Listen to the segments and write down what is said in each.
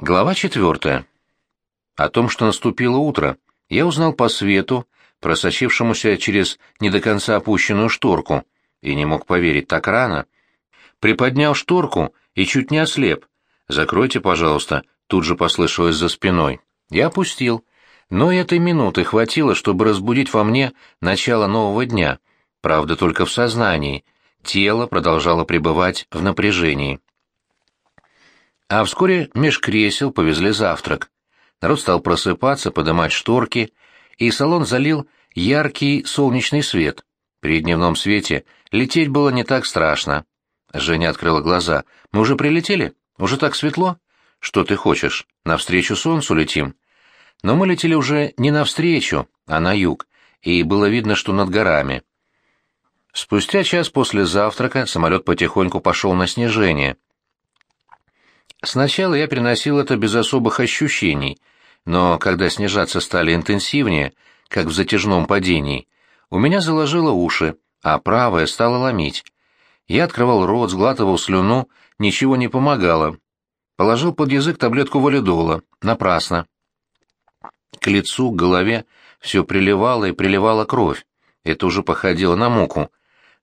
Глава четвертая. О том, что наступило утро, я узнал по свету, просочившемуся через не до конца опущенную шторку, и не мог поверить так рано. Приподнял шторку и чуть не ослеп. «Закройте, пожалуйста», — тут же послышалось за спиной. Я опустил. Но этой минуты хватило, чтобы разбудить во мне начало нового дня, правда, только в сознании. Тело продолжало пребывать в напряжении. А вскоре меж кресел повезли завтрак. Народ стал просыпаться, подымать шторки, и салон залил яркий солнечный свет. При дневном свете лететь было не так страшно. Женя открыла глаза. «Мы уже прилетели? Уже так светло? Что ты хочешь? Навстречу солнцу летим?» Но мы летели уже не навстречу, а на юг, и было видно, что над горами. Спустя час после завтрака самолет потихоньку пошел на снижение. Сначала я переносил это без особых ощущений, но когда снижаться стали интенсивнее, как в затяжном падении, у меня заложило уши, а правое стало ломить. Я открывал рот, сглатывал слюну, ничего не помогало. Положил под язык таблетку валидола. Напрасно. К лицу, к голове все приливало и приливала кровь. Это уже походило на муку.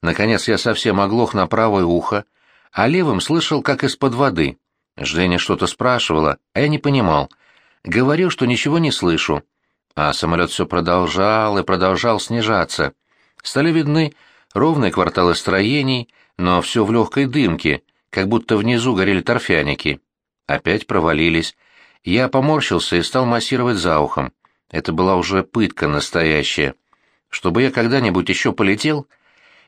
Наконец я совсем оглох на правое ухо, а левым слышал, как из-под воды. Женя что-то спрашивала, а я не понимал. Говорил, что ничего не слышу. А самолет все продолжал и продолжал снижаться. Стали видны ровные кварталы строений, но все в легкой дымке, как будто внизу горели торфяники. Опять провалились. Я поморщился и стал массировать за ухом. Это была уже пытка настоящая. Чтобы я когда-нибудь еще полетел...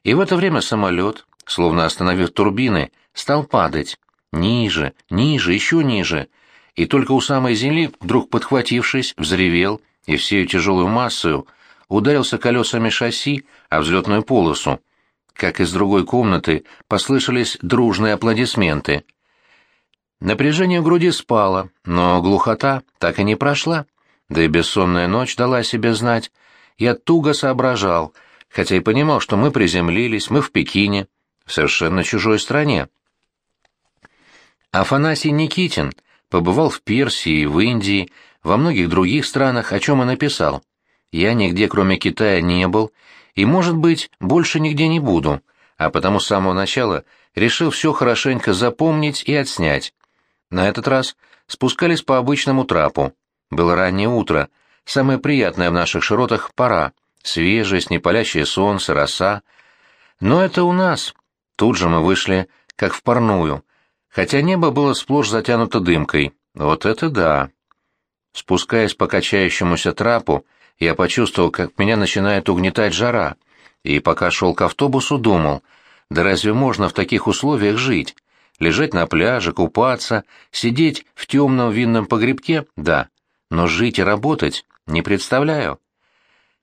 И в это время самолет, словно остановив турбины, стал падать. Ниже, ниже, еще ниже. И только у самой земли, вдруг подхватившись, взревел и всею тяжелую массою ударился колесами шасси о взлетную полосу. Как из другой комнаты послышались дружные аплодисменты. Напряжение в груди спало, но глухота так и не прошла. Да и бессонная ночь дала себе знать. Я туго соображал, хотя и понимал, что мы приземлились, мы в Пекине, в совершенно чужой стране. Афанасий Никитин побывал в Персии, в Индии, во многих других странах, о чем и написал. Я нигде, кроме Китая, не был, и, может быть, больше нигде не буду, а потому с самого начала решил все хорошенько запомнить и отснять. На этот раз спускались по обычному трапу. Было раннее утро, самое приятное в наших широтах пора, свежесть, непалящее солнце, роса. Но это у нас. Тут же мы вышли, как в парную, хотя небо было сплошь затянуто дымкой. Вот это да! Спускаясь по качающемуся трапу, я почувствовал, как меня начинает угнетать жара, и пока шел к автобусу, думал, да разве можно в таких условиях жить? Лежать на пляже, купаться, сидеть в темном винном погребке — да, но жить и работать не представляю.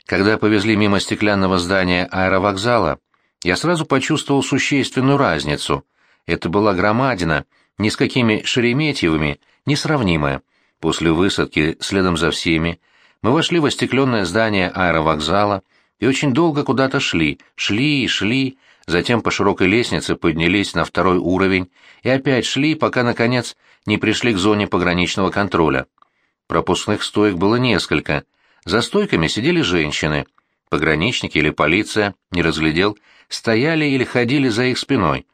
Когда повезли мимо стеклянного здания аэровокзала, я сразу почувствовал существенную разницу — это была громадина, ни с какими Шереметьевыми несравнимая. После высадки, следом за всеми, мы вошли в остекленное здание аэровокзала и очень долго куда-то шли, шли и шли, затем по широкой лестнице поднялись на второй уровень и опять шли, пока, наконец, не пришли к зоне пограничного контроля. Пропускных стоек было несколько. За стойками сидели женщины. Пограничники или полиция, не разглядел, стояли или ходили за их спиной.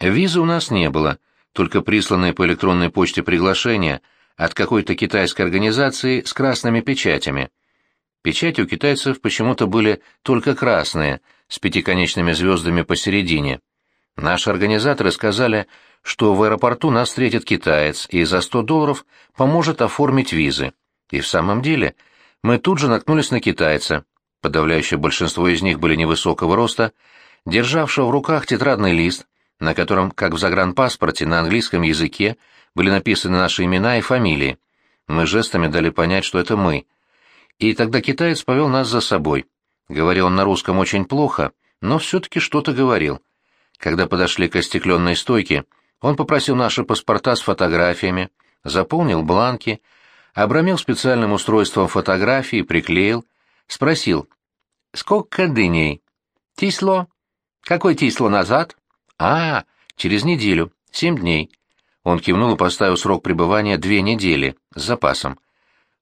Визы у нас не было, только присланные по электронной почте приглашения от какой-то китайской организации с красными печатями. Печати у китайцев почему-то были только красные, с пятиконечными звездами посередине. Наши организаторы сказали, что в аэропорту нас встретит китаец и за 100 долларов поможет оформить визы. И в самом деле мы тут же наткнулись на китайца, подавляющее большинство из них были невысокого роста, державшего в руках тетрадный лист, на котором, как в загранпаспорте, на английском языке были написаны наши имена и фамилии. Мы жестами дали понять, что это мы. И тогда китаец повел нас за собой. Говорил он на русском очень плохо, но все-таки что-то говорил. Когда подошли к остекленной стойке, он попросил наши паспорта с фотографиями, заполнил бланки, обрамил специальным устройством фотографии, приклеил, спросил, «Сколько дыней?» «Тисло». «Какой тисло назад?» «А, через неделю, семь дней». Он кивнул и поставил срок пребывания две недели, с запасом.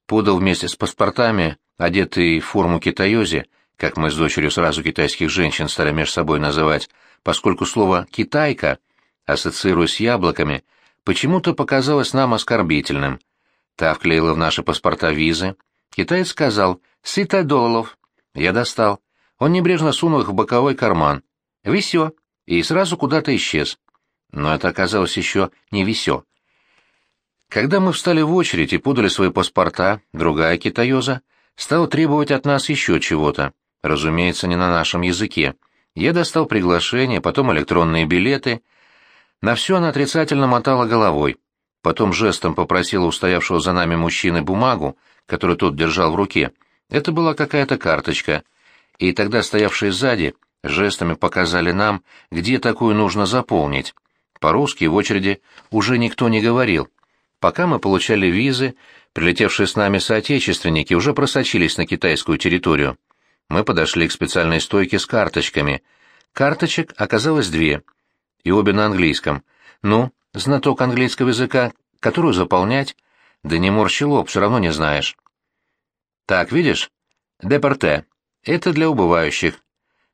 Подал вместе с паспортами, одетый в форму китаёзи, как мы с дочерью сразу китайских женщин стали между собой называть, поскольку слово «китайка», ассоциируясь с яблоками, почему-то показалось нам оскорбительным. Та вклеила в наши паспорта визы. Китаец сказал «сыта долларов». Я достал. Он небрежно сунул их в боковой карман. «Висё!» И сразу куда-то исчез. Но это оказалось еще не висё. Когда мы встали в очередь и подали свои паспорта, другая китаёза стала требовать от нас еще чего-то. Разумеется, не на нашем языке. Я достал приглашение, потом электронные билеты. На все она отрицательно мотала головой. Потом жестом попросила у стоявшего за нами мужчины бумагу, которую тот держал в руке. Это была какая-то карточка. И тогда стоявшие сзади жестами показали нам, где такую нужно заполнить. По-русски в очереди уже никто не говорил. Пока мы получали визы, прилетевшие с нами соотечественники уже просочились на китайскую территорию. Мы подошли к специальной стойке с карточками. Карточек оказалось две, и обе на английском. Ну, знаток английского языка, которую заполнять? Да не морщи лоб, все равно не знаешь. Так, видишь? Депорте. Это для убывающих.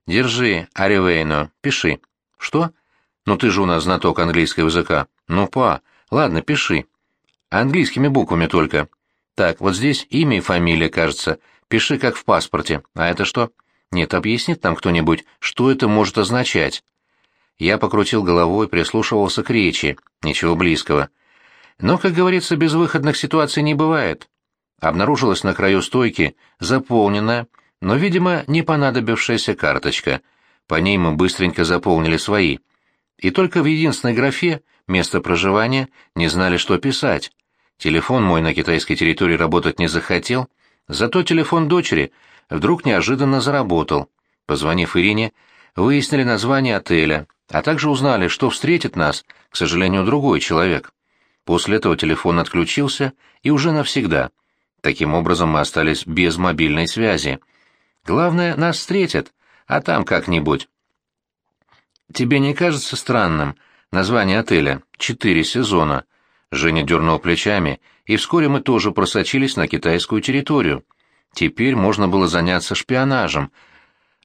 Держи, Аривейно, пиши. Что? Ну ты же у нас знаток английского языка. Ну, па, ладно, пиши. Английскими буквами только. Так, вот здесь имя и фамилия, кажется. Пиши, как в паспорте. А это что? Нет, объяснит нам кто-нибудь, что это может означать. Я покрутил головой, прислушивался к речи. Ничего близкого. Но, как говорится, безвыходных ситуаций не бывает. Обнаружилась на краю стойки заполненная, но, видимо, не понадобившаяся карточка. По ней мы быстренько заполнили свои. И только в единственной графе место проживания не знали, что писать. Телефон мой на китайской территории работать не захотел, зато телефон дочери вдруг неожиданно заработал. Позвонив Ирине, выяснили название отеля, а также узнали, что встретит нас, к сожалению, другой человек. После этого телефон отключился и уже навсегда. Таким образом мы остались без мобильной связи. Главное, нас встретят, а там как-нибудь. Тебе не кажется странным название отеля «Четыре сезона»? Женя дернул плечами, и вскоре мы тоже просочились на китайскую территорию. Теперь можно было заняться шпионажем.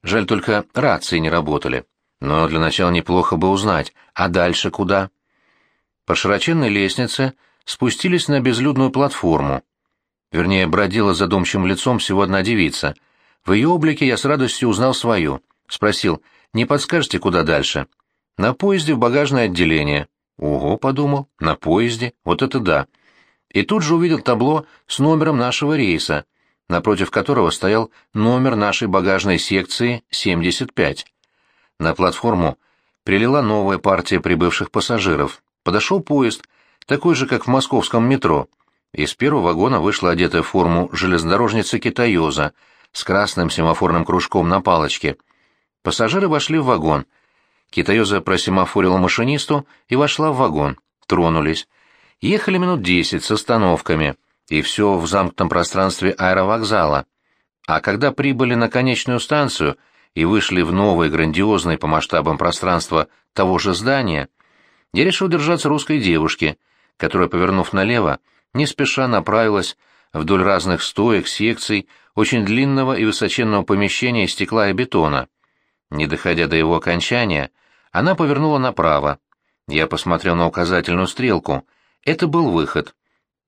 Жаль только рации не работали. Но для начала неплохо бы узнать, а дальше куда? По широченной лестнице спустились на безлюдную платформу. Вернее, бродила задумчивым лицом всего одна девица — в ее облике я с радостью узнал свою. Спросил, не подскажете, куда дальше? На поезде в багажное отделение. Ого, подумал, на поезде, вот это да. И тут же увидел табло с номером нашего рейса, напротив которого стоял номер нашей багажной секции 75. На платформу прилила новая партия прибывших пассажиров. Подошел поезд, такой же, как в московском метро. Из первого вагона вышла одетая в форму железнодорожница Китаёза — с красным семафорным кружком на палочке. Пассажиры вошли в вагон. Китаёза просемафорила машинисту и вошла в вагон. Тронулись. Ехали минут десять с остановками, и все в замкнутом пространстве аэровокзала. А когда прибыли на конечную станцию и вышли в новое грандиозное по масштабам пространство того же здания, я решил держаться русской девушки, которая, повернув налево, не спеша направилась вдоль разных стоек, секций, очень длинного и высоченного помещения из стекла и бетона. Не доходя до его окончания, она повернула направо. Я посмотрел на указательную стрелку. Это был выход.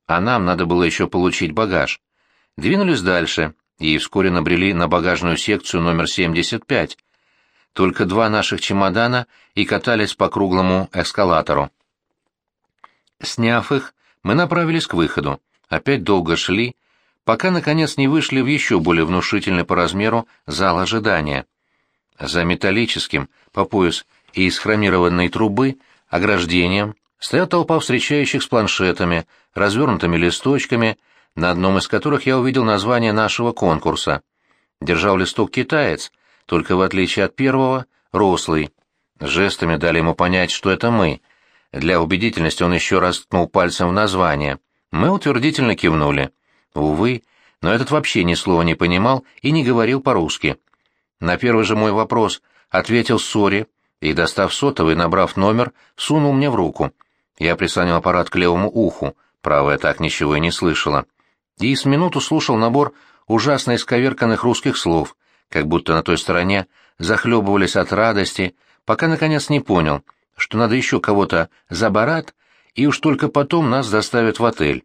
А нам надо было еще получить багаж. Двинулись дальше, и вскоре набрели на багажную секцию номер 75. Только два наших чемодана и катались по круглому эскалатору. Сняв их, мы направились к выходу. Опять долго шли, пока, наконец, не вышли в еще более внушительный по размеру зал ожидания. За металлическим, по пояс и из хромированной трубы, ограждением, стояла толпа встречающих с планшетами, развернутыми листочками, на одном из которых я увидел название нашего конкурса. Держал листок китаец, только в отличие от первого, рослый. Жестами дали ему понять, что это мы. Для убедительности он еще раз ткнул пальцем в название. Мы утвердительно кивнули. Увы, но этот вообще ни слова не понимал и не говорил по-русски. На первый же мой вопрос ответил Сори и, достав сотовый, набрав номер, сунул мне в руку. Я прислонил аппарат к левому уху, правая так ничего и не слышала. И с минуту слушал набор ужасно исковерканных русских слов, как будто на той стороне захлебывались от радости, пока наконец не понял, что надо еще кого-то за барат, и уж только потом нас доставят в отель.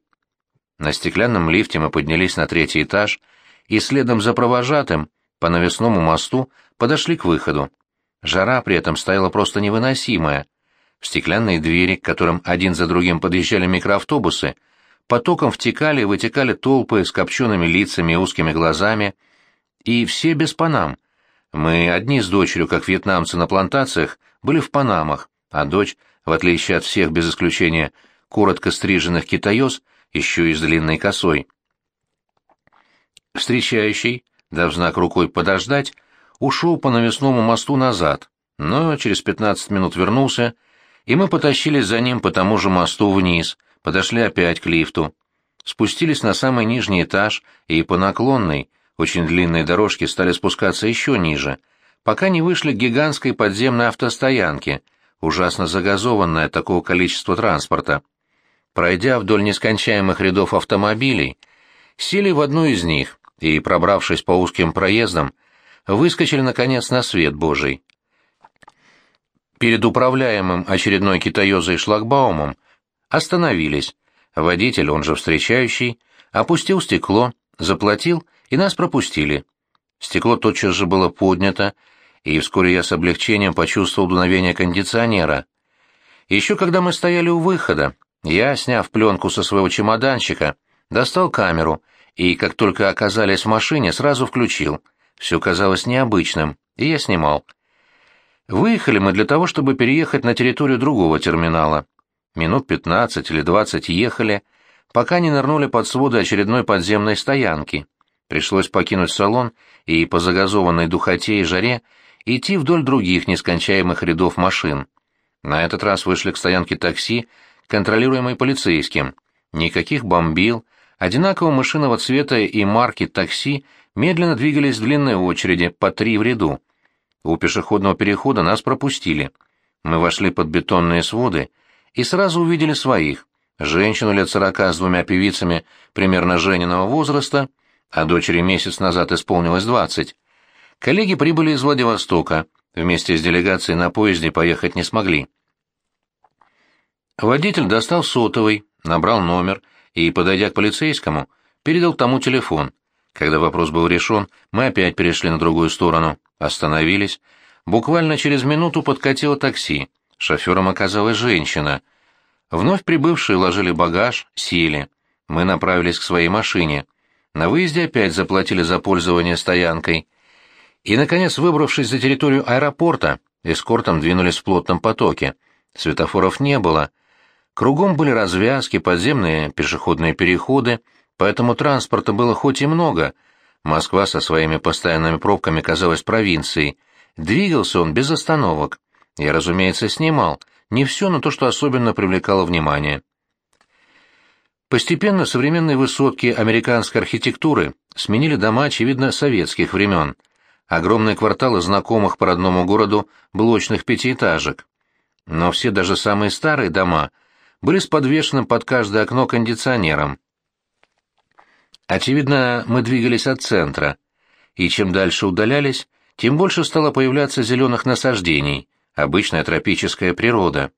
На стеклянном лифте мы поднялись на третий этаж и следом за провожатым по навесному мосту подошли к выходу. Жара при этом стояла просто невыносимая. В стеклянные двери, к которым один за другим подъезжали микроавтобусы, потоком втекали и вытекали толпы с копчеными лицами и узкими глазами, и все без панам. Мы одни с дочерью, как вьетнамцы на плантациях, были в панамах, а дочь, в отличие от всех без исключения коротко стриженных китаёс, еще и с длинной косой. Встречающий, дав знак рукой подождать, ушел по навесному мосту назад, но через пятнадцать минут вернулся, и мы потащились за ним по тому же мосту вниз, подошли опять к лифту. Спустились на самый нижний этаж и по наклонной, очень длинной дорожке стали спускаться еще ниже, пока не вышли к гигантской подземной автостоянке, ужасно загазованной от такого количества транспорта. Пройдя вдоль нескончаемых рядов автомобилей, сели в одну из них и, пробравшись по узким проездам, выскочили, наконец, на свет Божий. Перед управляемым очередной китаёзой шлагбаумом остановились. Водитель, он же встречающий, опустил стекло, заплатил, и нас пропустили. Стекло тотчас же было поднято, и вскоре я с облегчением почувствовал дуновение кондиционера. Еще когда мы стояли у выхода, я, сняв пленку со своего чемоданчика, достал камеру и, как только оказались в машине, сразу включил. Все казалось необычным, и я снимал. Выехали мы для того, чтобы переехать на территорию другого терминала. Минут пятнадцать или двадцать ехали, пока не нырнули под своды очередной подземной стоянки. Пришлось покинуть салон и по загазованной духоте и жаре идти вдоль других нескончаемых рядов машин. На этот раз вышли к стоянке такси контролируемый полицейским. Никаких бомбил, одинакового мышиного цвета и марки такси медленно двигались в длинной очереди, по три в ряду. У пешеходного перехода нас пропустили. Мы вошли под бетонные своды и сразу увидели своих. Женщину лет сорока с двумя певицами примерно Жениного возраста, а дочери месяц назад исполнилось двадцать. Коллеги прибыли из Владивостока, вместе с делегацией на поезде поехать не смогли. Водитель достал сотовый, набрал номер и, подойдя к полицейскому, передал тому телефон. Когда вопрос был решен, мы опять перешли на другую сторону, остановились. Буквально через минуту подкатило такси. Шофером оказалась женщина. Вновь прибывшие ложили багаж, сели. Мы направились к своей машине. На выезде опять заплатили за пользование стоянкой. И, наконец, выбравшись за территорию аэропорта, эскортом двинулись в плотном потоке. Светофоров не было — Кругом были развязки, подземные пешеходные переходы, поэтому транспорта было хоть и много. Москва со своими постоянными пробками казалась провинцией. Двигался он без остановок. Я, разумеется, снимал. Не все, но то, что особенно привлекало внимание. Постепенно современные высотки американской архитектуры сменили дома, очевидно, советских времен. Огромные кварталы знакомых по родному городу блочных пятиэтажек. Но все даже самые старые дома — были с подвешенным под каждое окно кондиционером. Очевидно, мы двигались от центра, и чем дальше удалялись, тем больше стало появляться зеленых насаждений, обычная тропическая природа.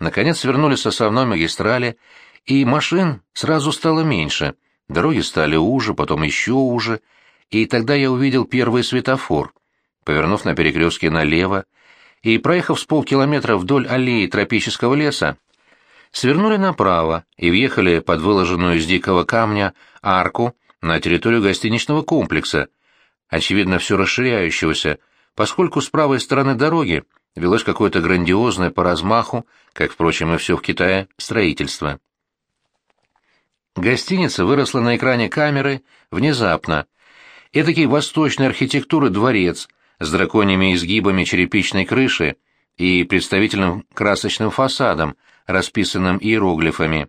Наконец свернули с основной магистрали, и машин сразу стало меньше, дороги стали уже, потом еще уже, и тогда я увидел первый светофор. Повернув на перекрестке налево и проехав с полкилометра вдоль аллеи тропического леса, свернули направо и въехали под выложенную из дикого камня арку на территорию гостиничного комплекса, очевидно, все расширяющегося, поскольку с правой стороны дороги велось какое-то грандиозное по размаху, как, впрочем, и все в Китае, строительство. Гостиница выросла на экране камеры внезапно. Этакий восточной архитектуры дворец с драконьими изгибами черепичной крыши и представительным красочным фасадом, расписанным иероглифами.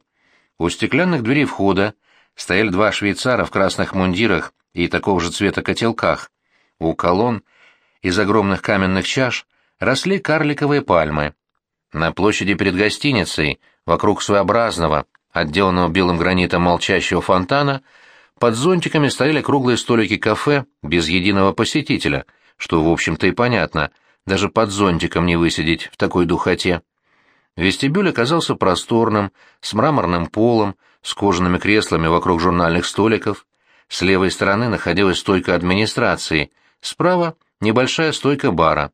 У стеклянных дверей входа стояли два швейцара в красных мундирах и такого же цвета котелках. У колонн из огромных каменных чаш росли карликовые пальмы. На площади перед гостиницей вокруг своеобразного, отделанного белым гранитом молчащего фонтана, под зонтиками стояли круглые столики кафе без единого посетителя, что, в общем-то, и понятно, даже под зонтиком не высидеть в такой духоте. Вестибюль оказался просторным, с мраморным полом, с кожаными креслами вокруг журнальных столиков. С левой стороны находилась стойка администрации, справа — небольшая стойка бара.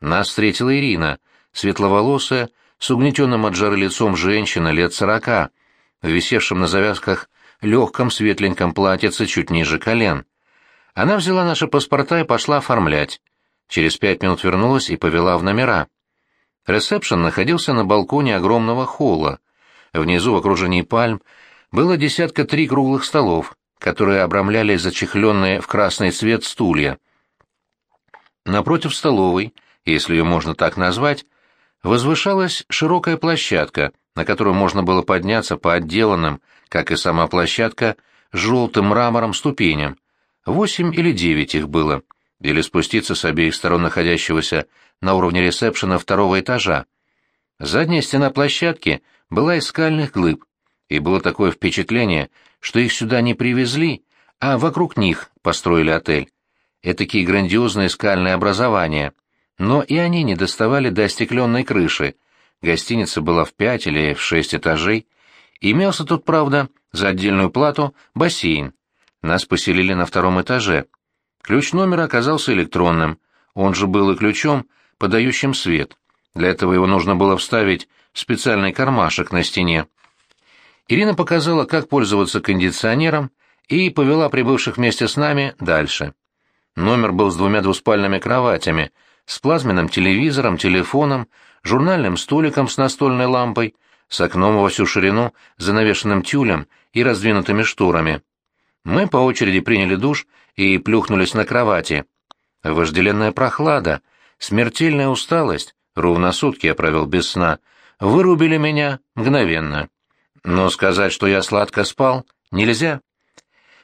Нас встретила Ирина, светловолосая, с угнетенным от жары лицом женщина лет сорока, в висевшем на завязках легком светленьком платьице чуть ниже колен. Она взяла наши паспорта и пошла оформлять. Через пять минут вернулась и повела в номера. Ресепшн находился на балконе огромного холла. Внизу, в окружении пальм, было десятка три круглых столов, которые обрамляли зачехленные в красный цвет стулья. Напротив столовой, если ее можно так назвать, возвышалась широкая площадка, на которую можно было подняться по отделанным, как и сама площадка, желтым мрамором ступеням. Восемь или девять их было, или спуститься с обеих сторон находящегося на уровне ресепшена второго этажа. Задняя стена площадки была из скальных глыб, и было такое впечатление, что их сюда не привезли, а вокруг них построили отель. Этакие грандиозные скальные образования. Но и они не доставали до остекленной крыши. Гостиница была в пять или в шесть этажей. Имелся тут, правда, за отдельную плату бассейн. Нас поселили на втором этаже. Ключ номера оказался электронным. Он же был и ключом, подающим свет. Для этого его нужно было вставить в специальный кармашек на стене. Ирина показала, как пользоваться кондиционером, и повела прибывших вместе с нами дальше. Номер был с двумя двуспальными кроватями, с плазменным телевизором, телефоном, журнальным столиком с настольной лампой, с окном во всю ширину, занавешенным тюлем и раздвинутыми шторами. Мы по очереди приняли душ и плюхнулись на кровати. Вожделенная прохлада, смертельная усталость, ровно сутки я провел без сна, вырубили меня мгновенно. Но сказать, что я сладко спал, нельзя.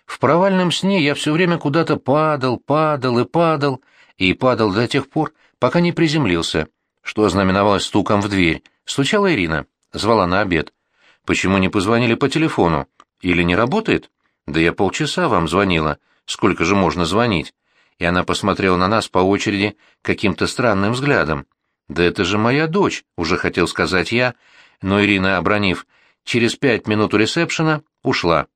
В провальном сне я все время куда-то падал, падал и падал, и падал до тех пор, пока не приземлился, что ознаменовалось стуком в дверь. Стучала Ирина, звала на обед. Почему не позвонили по телефону? Или не работает? Да я полчаса вам звонила. Сколько же можно звонить? И она посмотрела на нас по очереди каким-то странным взглядом. «Да это же моя дочь», — уже хотел сказать я, но Ирина, обронив через пять минут у ресепшена ушла.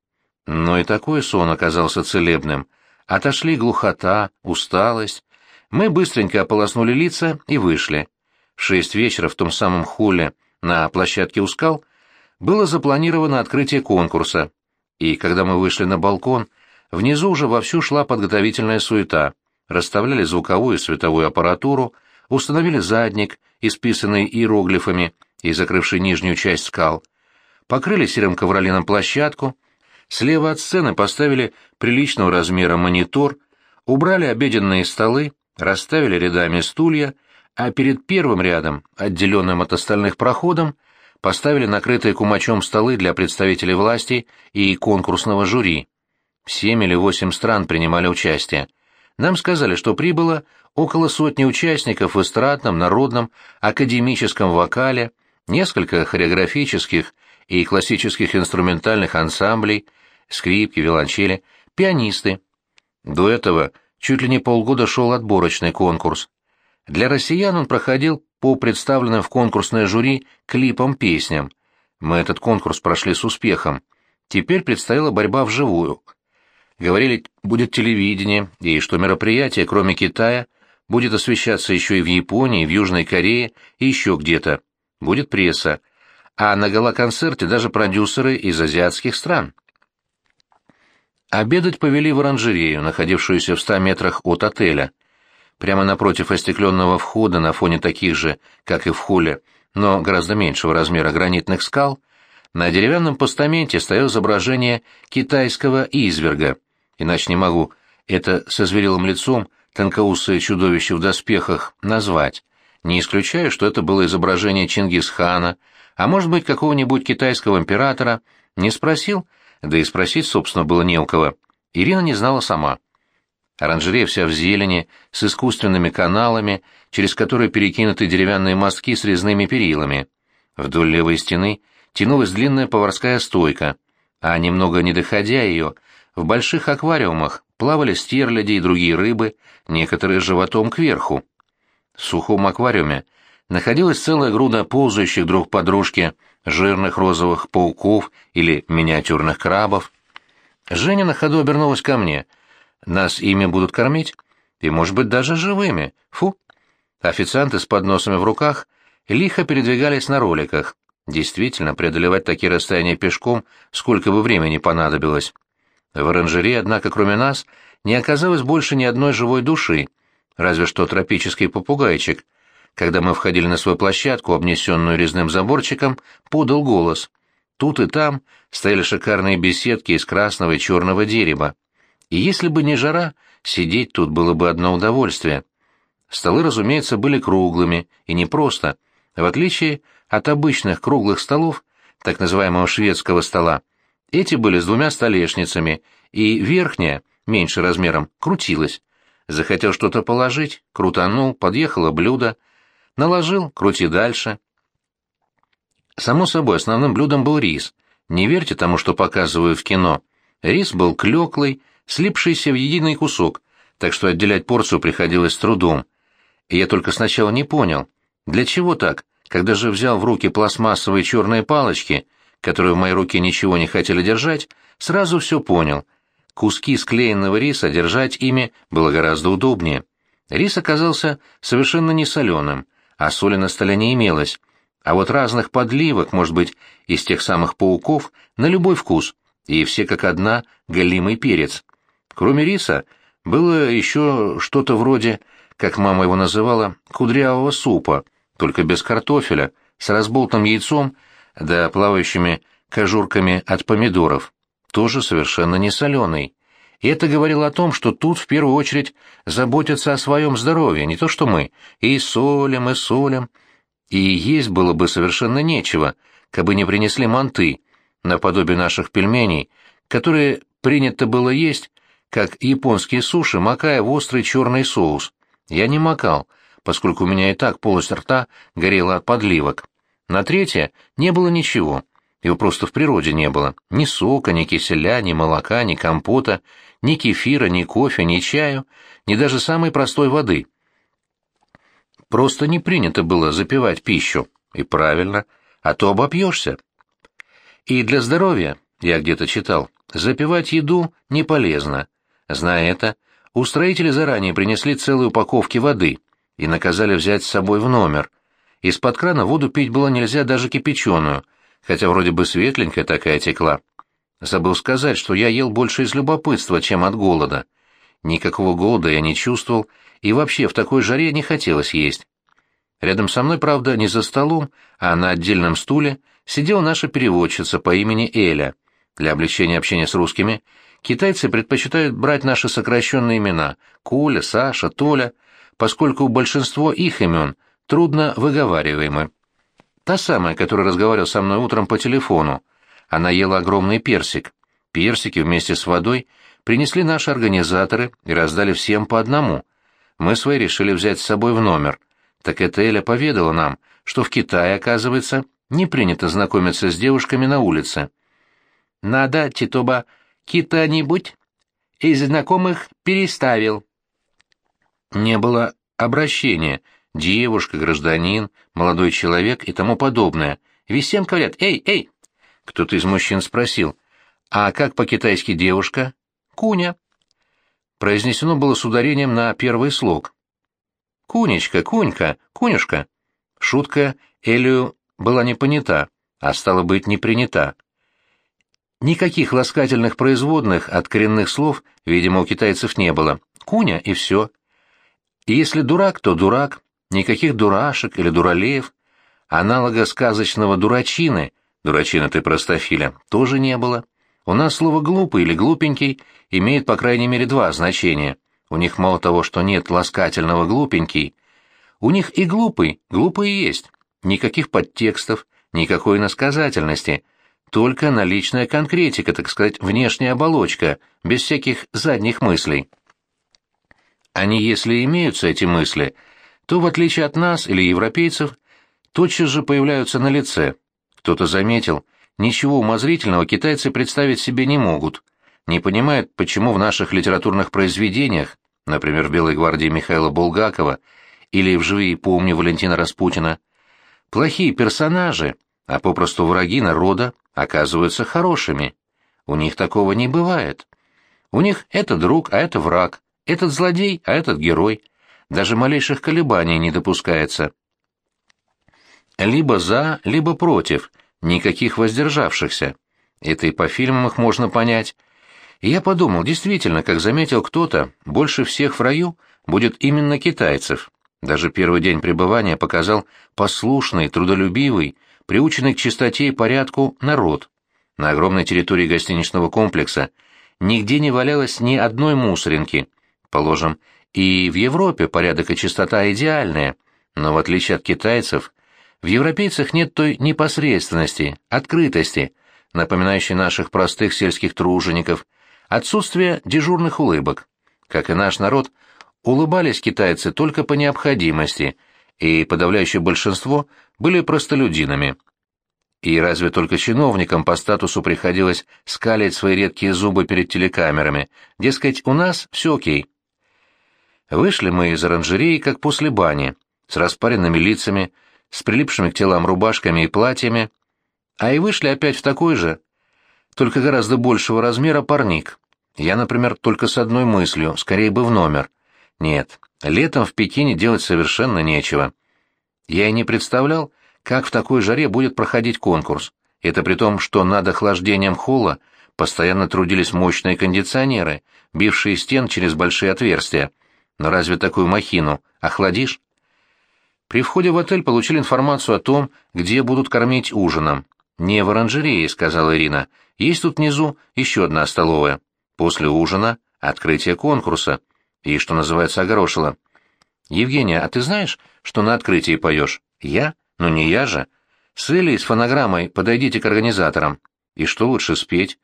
Но и такой сон оказался целебным. Отошли глухота, усталость. Мы быстренько ополоснули лица и вышли. В шесть вечера в том самом холле на площадке у скал было запланировано открытие конкурса. И когда мы вышли на балкон, внизу уже вовсю шла подготовительная суета. Расставляли звуковую и световую аппаратуру, установили задник, исписанный иероглифами и закрывший нижнюю часть скал покрыли серым ковролином площадку, слева от сцены поставили приличного размера монитор, убрали обеденные столы, расставили рядами стулья, а перед первым рядом, отделенным от остальных проходом, поставили накрытые кумачом столы для представителей власти и конкурсного жюри. Семь или восемь стран принимали участие. Нам сказали, что прибыло около сотни участников в эстрадном, народном, академическом вокале, несколько хореографических и классических инструментальных ансамблей, скрипки, виолончели, пианисты. До этого чуть ли не полгода шел отборочный конкурс. Для россиян он проходил по представленным в конкурсное жюри клипам-песням. Мы этот конкурс прошли с успехом. Теперь предстояла борьба вживую. Говорили, будет телевидение, и что мероприятие, кроме Китая, будет освещаться еще и в Японии, в Южной Корее и еще где-то. Будет пресса, а на гала-концерте даже продюсеры из азиатских стран. Обедать повели в оранжерею, находившуюся в ста метрах от отеля. Прямо напротив остекленного входа на фоне таких же, как и в холле, но гораздо меньшего размера гранитных скал, на деревянном постаменте стояло изображение китайского изверга, иначе не могу это со зверелым лицом тонкоусое чудовище в доспехах назвать. Не исключаю, что это было изображение Чингисхана, а может быть, какого-нибудь китайского императора, не спросил, да и спросить, собственно, было не у кого. Ирина не знала сама. Оранжерея вся в зелени, с искусственными каналами, через которые перекинуты деревянные мостки с резными перилами. Вдоль левой стены тянулась длинная поварская стойка, а немного не доходя ее, в больших аквариумах плавали стерляди и другие рыбы, некоторые животом кверху. В сухом аквариуме находилась целая груда ползающих друг по дружке жирных розовых пауков или миниатюрных крабов. Женя на ходу обернулась ко мне. «Нас ими будут кормить? И, может быть, даже живыми. Фу!» Официанты с подносами в руках лихо передвигались на роликах. Действительно, преодолевать такие расстояния пешком сколько бы времени понадобилось. В оранжерее, однако, кроме нас, не оказалось больше ни одной живой души, разве что тропический попугайчик. Когда мы входили на свою площадку, обнесенную резным заборчиком, подал голос. Тут и там стояли шикарные беседки из красного и черного дерева. И если бы не жара, сидеть тут было бы одно удовольствие. Столы, разумеется, были круглыми, и не просто. В отличие от обычных круглых столов, так называемого шведского стола, эти были с двумя столешницами, и верхняя, меньше размером, крутилась. Захотел что-то положить, крутанул, подъехало блюдо, наложил, крути дальше. Само собой, основным блюдом был рис. Не верьте тому, что показываю в кино. Рис был клеклый, слипшийся в единый кусок, так что отделять порцию приходилось с трудом. И я только сначала не понял, для чего так, когда же взял в руки пластмассовые черные палочки, которые в моей руке ничего не хотели держать, сразу все понял. Куски склеенного риса держать ими было гораздо удобнее. Рис оказался совершенно не соленым, а соли на столе не имелось, а вот разных подливок, может быть, из тех самых пауков, на любой вкус, и все как одна галимый перец. Кроме риса, было еще что-то вроде, как мама его называла, кудрявого супа, только без картофеля, с разболтым яйцом да плавающими кожурками от помидоров, тоже совершенно не соленый. И это говорило о том, что тут в первую очередь заботятся о своем здоровье, не то что мы, и солим, и солим. И есть было бы совершенно нечего, кабы не принесли манты, наподобие наших пельменей, которые принято было есть, как японские суши, макая в острый черный соус. Я не макал, поскольку у меня и так полость рта горела от подливок. На третье не было ничего, его просто в природе не было. Ни сока, ни киселя, ни молока, ни компота, ни кефира, ни кофе, ни чаю, ни даже самой простой воды. Просто не принято было запивать пищу. И правильно, а то обопьешься. И для здоровья, я где-то читал, запивать еду не полезно. Зная это, устроители заранее принесли целые упаковки воды — и наказали взять с собой в номер. Из-под крана воду пить было нельзя даже кипяченую, хотя вроде бы светленькая такая текла. Забыл сказать, что я ел больше из любопытства, чем от голода. Никакого голода я не чувствовал, и вообще в такой жаре не хотелось есть. Рядом со мной, правда, не за столом, а на отдельном стуле сидела наша переводчица по имени Эля. Для облегчения общения с русскими китайцы предпочитают брать наши сокращенные имена — Коля, Саша, Толя — поскольку большинство их имен трудно выговариваемы. Та самая, которая разговаривала со мной утром по телефону. Она ела огромный персик. Персики вместе с водой принесли наши организаторы и раздали всем по одному. Мы свои решили взять с собой в номер. Так эта Эля поведала нам, что в Китае, оказывается, не принято знакомиться с девушками на улице. «Надо, Титоба, кита-нибудь из знакомых переставил», не было обращения «девушка», «гражданин», «молодой человек» и тому подобное. Ведь всем говорят «эй, эй». Кто-то из мужчин спросил «а как по-китайски девушка?» «Куня». Произнесено было с ударением на первый слог. «Кунечка, кунька, кунюшка». Шутка Элию была не понята, а стала быть не принята. Никаких ласкательных производных от коренных слов, видимо, у китайцев не было. Куня и все. И если дурак, то дурак, никаких дурашек или дуралеев. Аналога сказочного дурачины, дурачина ты простофиля, тоже не было. У нас слово «глупый» или «глупенький» имеет по крайней мере два значения. У них мало того, что нет ласкательного «глупенький», у них и глупый, глупый есть. Никаких подтекстов, никакой насказательности, только наличная конкретика, так сказать, внешняя оболочка, без всяких задних мыслей. Они, если имеются эти мысли, то, в отличие от нас или европейцев, тотчас же появляются на лице. Кто-то заметил, ничего умозрительного китайцы представить себе не могут, не понимают, почему в наших литературных произведениях, например, в «Белой гвардии» Михаила Булгакова или в «Живи и помни» Валентина Распутина, плохие персонажи, а попросту враги народа, оказываются хорошими. У них такого не бывает. У них это друг, а это враг, этот злодей, а этот герой. Даже малейших колебаний не допускается. Либо за, либо против, никаких воздержавшихся. Это и по фильмам их можно понять. И я подумал, действительно, как заметил кто-то, больше всех в раю будет именно китайцев. Даже первый день пребывания показал послушный, трудолюбивый, приученный к чистоте и порядку народ. На огромной территории гостиничного комплекса нигде не валялось ни одной мусоринки. Положим, и в Европе порядок и чистота идеальные, но в отличие от китайцев, в европейцах нет той непосредственности, открытости, напоминающей наших простых сельских тружеников, отсутствие дежурных улыбок. Как и наш народ, улыбались китайцы только по необходимости, и подавляющее большинство были простолюдинами. И разве только чиновникам по статусу приходилось скалить свои редкие зубы перед телекамерами, дескать, у нас все окей. Вышли мы из оранжереи, как после бани, с распаренными лицами, с прилипшими к телам рубашками и платьями, а и вышли опять в такой же, только гораздо большего размера парник. Я, например, только с одной мыслью, скорее бы в номер. Нет, летом в Пекине делать совершенно нечего. Я и не представлял, как в такой жаре будет проходить конкурс. Это при том, что над охлаждением холла постоянно трудились мощные кондиционеры, бившие стен через большие отверстия. Но разве такую махину охладишь? При входе в отель получили информацию о том, где будут кормить ужином. «Не в оранжерее», — сказала Ирина. «Есть тут внизу еще одна столовая. После ужина — открытие конкурса. И, что называется, огорошила. Евгения, а ты знаешь, что на открытии поешь? Я? Ну не я же. С Элей с фонограммой подойдите к организаторам. И что лучше спеть?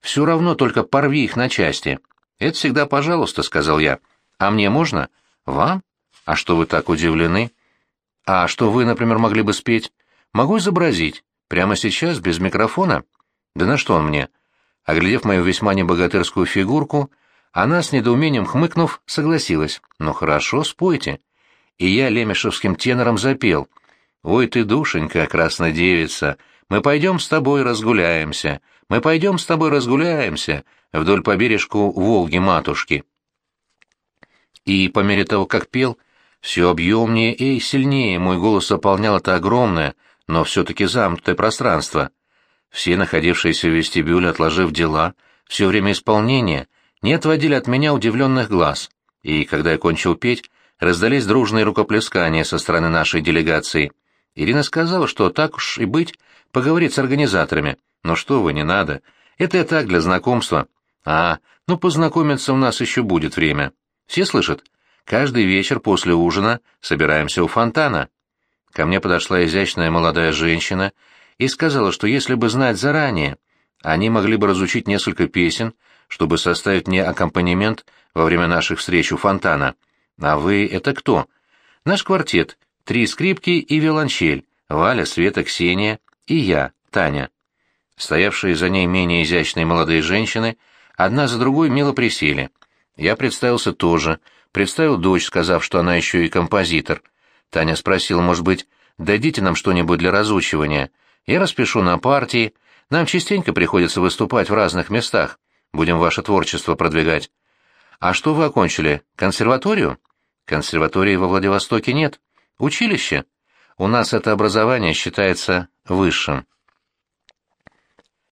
Все равно только порви их на части. Это всегда пожалуйста, — сказал я. А мне можно? Вам? А что вы так удивлены?» А что вы, например, могли бы спеть? Могу изобразить. Прямо сейчас, без микрофона? Да на что он мне? Оглядев мою весьма небогатырскую фигурку, она, с недоумением хмыкнув, согласилась. Ну хорошо, спойте. И я лемешевским тенором запел. «Ой ты, душенька, красная девица, мы пойдем с тобой разгуляемся, мы пойдем с тобой разгуляемся вдоль по бережку Волги-матушки». И по мере того, как пел, — все объемнее и сильнее мой голос заполнял это огромное, но все-таки замкнутое пространство. Все находившиеся в вестибюле, отложив дела, все время исполнения, не отводили от меня удивленных глаз. И, когда я кончил петь, раздались дружные рукоплескания со стороны нашей делегации. Ирина сказала, что так уж и быть, поговорить с организаторами. Но что вы, не надо. Это я так, для знакомства. А, ну познакомиться у нас еще будет время. Все слышат? Каждый вечер после ужина собираемся у фонтана. Ко мне подошла изящная молодая женщина и сказала, что если бы знать заранее, они могли бы разучить несколько песен, чтобы составить мне аккомпанемент во время наших встреч у фонтана. А вы — это кто? Наш квартет. Три скрипки и виолончель. Валя, Света, Ксения и я, Таня. Стоявшие за ней менее изящные молодые женщины одна за другой мило присели. Я представился тоже — Представил дочь, сказав, что она еще и композитор. Таня спросила, может быть, дадите нам что-нибудь для разучивания. Я распишу на партии. Нам частенько приходится выступать в разных местах. Будем ваше творчество продвигать. А что вы окончили? Консерваторию? Консерватории во Владивостоке нет. Училище? У нас это образование считается высшим.